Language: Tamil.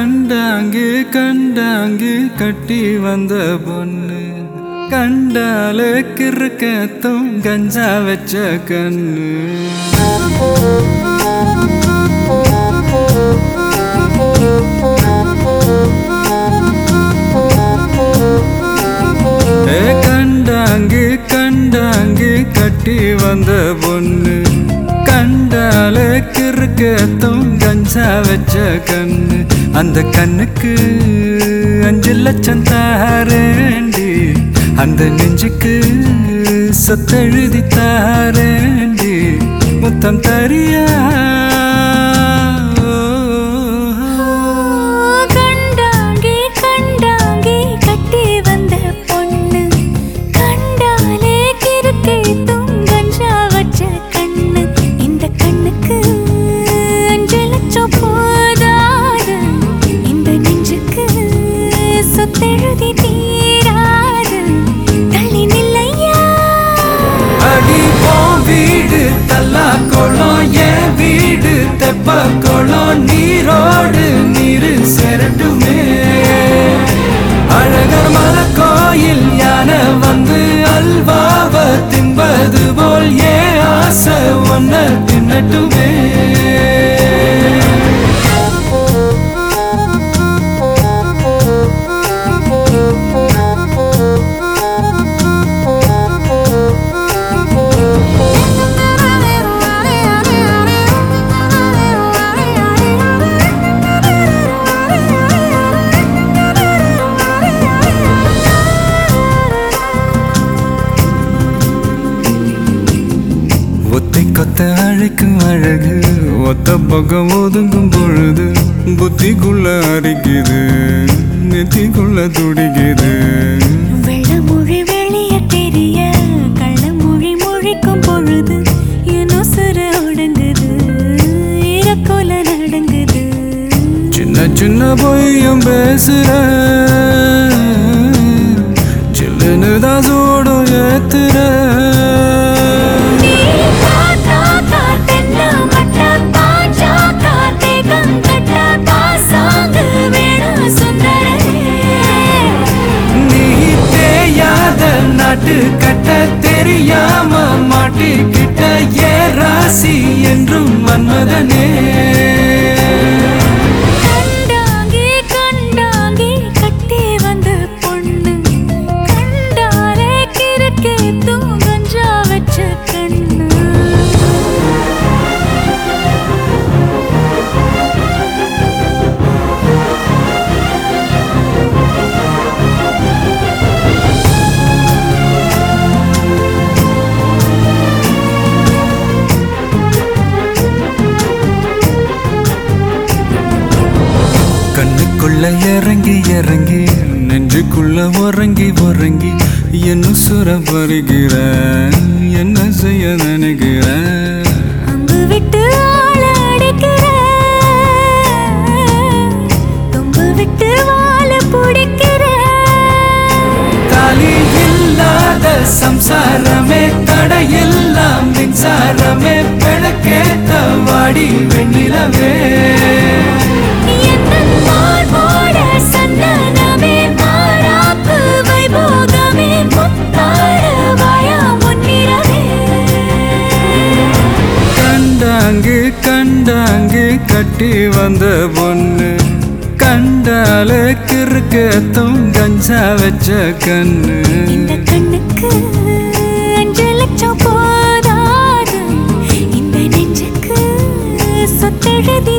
கண்டாங்கு கண்டாங்கு கட்டி வந்த பொண்ணு. கண்டாலே கிறுக்கத்தும் கஞ்சா வச்ச கண்ணு. கண்டாங்கு கண்டாங்கு கட்டி வந்த கிறுக்கத்தும் கஞ்சா வச்ச கண்ணு. அந்த கண்ணுக்கு அஞ்சு லட்சம் தாரேண்டி. அந்த நெஞ்சுக்கு சொத்தெழுதி தாரேண்டி. முத்தம் தரியா வீடு நீரோடு நீரு செரட்டுமே. அழகர் மல கோயில் யான வந்து அல்வாவ தின்பது போல் ஏ ஆசை ஒன்ன தின்னட்டுமே. அழகு ஒத்த பக்கம் ஒதுங்கும் பொழுது புத்திக்குள்ள அரிக்குது நெத்திக்குள்ள துடிக்குது. வெள்ளமொழி வெளிய தெரிய கள்ளமொழி மொழிக்கும் பொழுது என் உசுறு இறக்கோல நடங்குது. சின்ன சின்ன பொய்யும் பேசுற தேயாத கட்ட தெரியாம மாட்டிக்கிட்ட ஏ ராசி என்றும் மன்மதனே. கண்ணுக்குள்ள இறங்கி இறங்கி நெஞ்சுக்குள்ள உறங்கி உறங்கி என்ன சுர பருகிற என்ன செய்ய நினைக்கிற? அம்பு விட்டு சம்சாரமே தடையெல்லாம் மின்சாரமே பிழக்கேத்த வாடி வெண்ணிலவே. வந்த பொண்ணு. கண்டாலே கிறுக்கத்தும் கஞ்சா வச்ச கண்ணு. இந்த கண்ணுக்கு அஞ்சு லட்சம் போதாது. இந்த நெஞ்சுக்கு சொத்தெழுதி